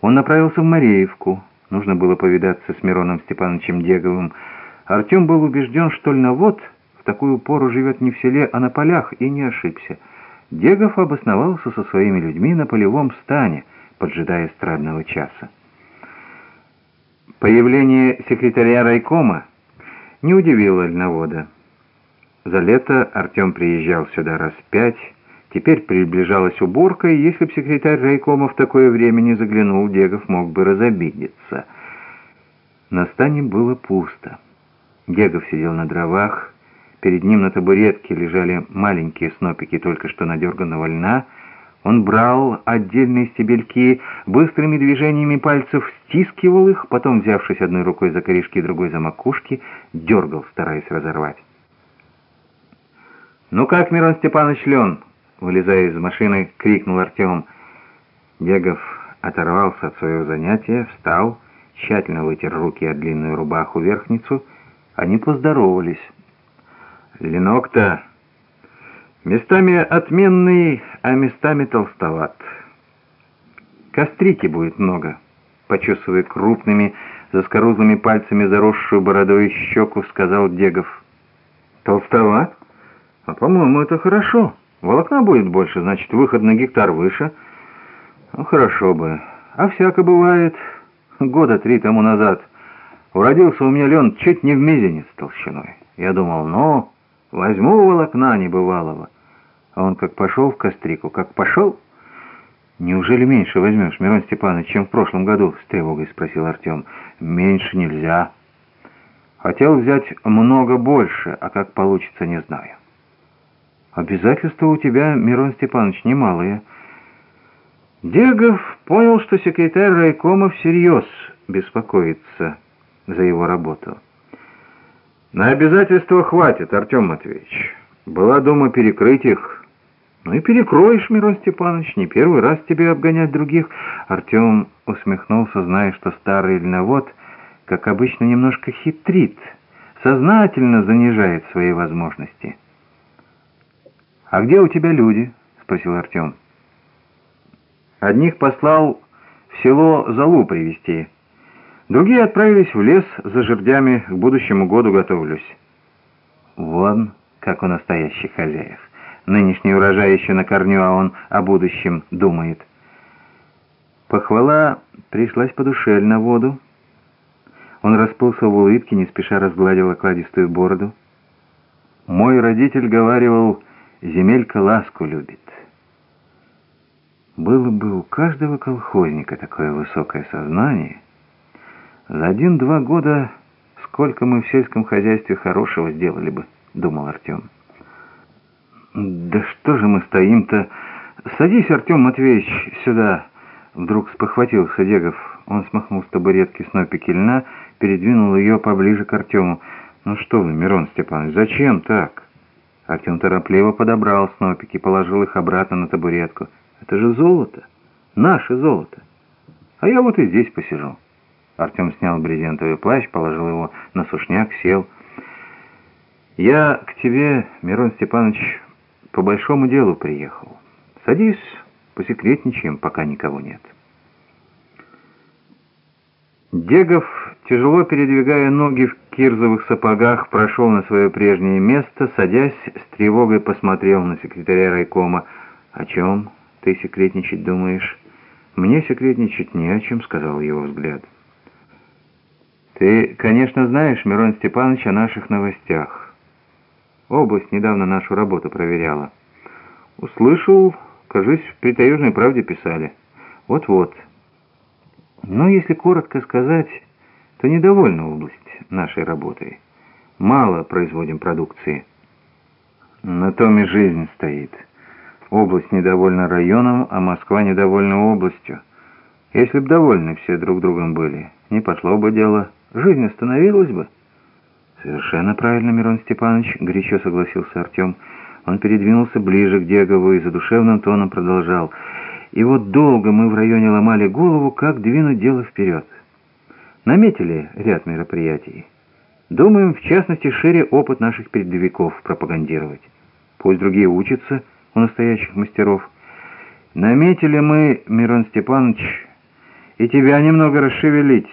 Он направился в Мареевку. Нужно было повидаться с Мироном Степановичем Деговым. Артем был убежден, что льновод в такую пору живет не в селе, а на полях, и не ошибся. Дегов обосновался со своими людьми на полевом стане, поджидая эстрадного часа. Появление секретаря райкома не удивило льновода. За лето Артем приезжал сюда раз пять, теперь приближалась уборка, и если б секретарь райкома в такое время не заглянул, Дегов мог бы разобидеться. На стане было пусто. Дегов сидел на дровах, перед ним на табуретке лежали маленькие снопики только что надерганного льна, он брал отдельные стебельки, быстрыми движениями пальцев стискивал их, потом, взявшись одной рукой за корешки, другой за макушки, дергал, стараясь разорвать. «Ну как, Мирон Степанович Лен?» Вылезая из машины, крикнул Артем. Дегов оторвался от своего занятия, встал, тщательно вытер руки от длинную рубаху-верхницу. Они поздоровались. «Ленок-то местами отменный, а местами толстоват. Кострики будет много», — почесывая крупными, заскорузлыми пальцами заросшую бородой щеку, сказал Дегов. «Толстоват?» А по-моему, это хорошо. Волокна будет больше, значит, выход на гектар выше. Ну, хорошо бы. А всяко бывает. Года три тому назад уродился у меня лен чуть не в мизинец толщиной. Я думал, ну, возьму волокна небывалого. А он как пошел в кострику, как пошел... «Неужели меньше возьмешь, Мирон Степанович, чем в прошлом году?» — с тревогой спросил Артем. «Меньше нельзя. Хотел взять много больше, а как получится, не знаю». Обязательства у тебя, Мирон Степанович, немалые. Дегов понял, что секретарь райкома всерьез беспокоится за его работу. На обязательства хватит, Артем Матвеевич. Была дома перекрыть их. Ну и перекроешь, Мирон Степанович, не первый раз тебе обгонять других. Артем усмехнулся, зная, что старый льновод, как обычно, немножко хитрит, сознательно занижает свои возможности. «А где у тебя люди?» — спросил Артем. «Одних послал в село Залу привезти. Другие отправились в лес за жердями, к будущему году готовлюсь». «Вон, как у настоящих хозяев. Нынешний урожай еще на корню, а он о будущем думает». Похвала пришлась по душе воду. Он расплылся в улыбке, не спеша разгладил окладистую бороду. «Мой родитель говаривал...» земелька ласку любит. Было бы у каждого колхозника такое высокое сознание, за один-два года сколько мы в сельском хозяйстве хорошего сделали бы, думал Артем. Да что же мы стоим-то? Садись, Артем Матвеевич, сюда. Вдруг спохватился Дегов. Он смахнул с табуретки снопики льна, передвинул ее поближе к Артему. «Ну что вы, Мирон Степанович, зачем так?» Артем торопливо подобрал снопики, положил их обратно на табуретку. «Это же золото! Наше золото! А я вот и здесь посижу». Артем снял брезентовый плащ, положил его на сушняк, сел. «Я к тебе, Мирон Степанович, по большому делу приехал. Садись, посекретничаем, пока никого нет». Дегов, тяжело передвигая ноги в кирзовых сапогах, прошел на свое прежнее место, садясь, с тревогой посмотрел на секретаря райкома. «О чем ты секретничать думаешь?» «Мне секретничать не о чем», — сказал его взгляд. «Ты, конечно, знаешь, Мирон Степанович, о наших новостях. Область недавно нашу работу проверяла. Услышал, кажись, в «Притаежной правде» писали. Вот-вот». Но если коротко сказать, то недовольна область нашей работой. Мало производим продукции. На том и жизнь стоит. Область недовольна районом, а Москва недовольна областью. Если б довольны все друг другом были, не пошло бы дело, жизнь остановилась бы. Совершенно правильно, Мирон Степанович, горячо согласился Артем. Он передвинулся ближе к Дегову и задушевным тоном продолжал. И вот долго мы в районе ломали голову, как двинуть дело вперед. Наметили ряд мероприятий. Думаем, в частности, шире опыт наших передовиков пропагандировать. Пусть другие учатся у настоящих мастеров. Наметили мы, Мирон Степанович, и тебя немного расшевелить».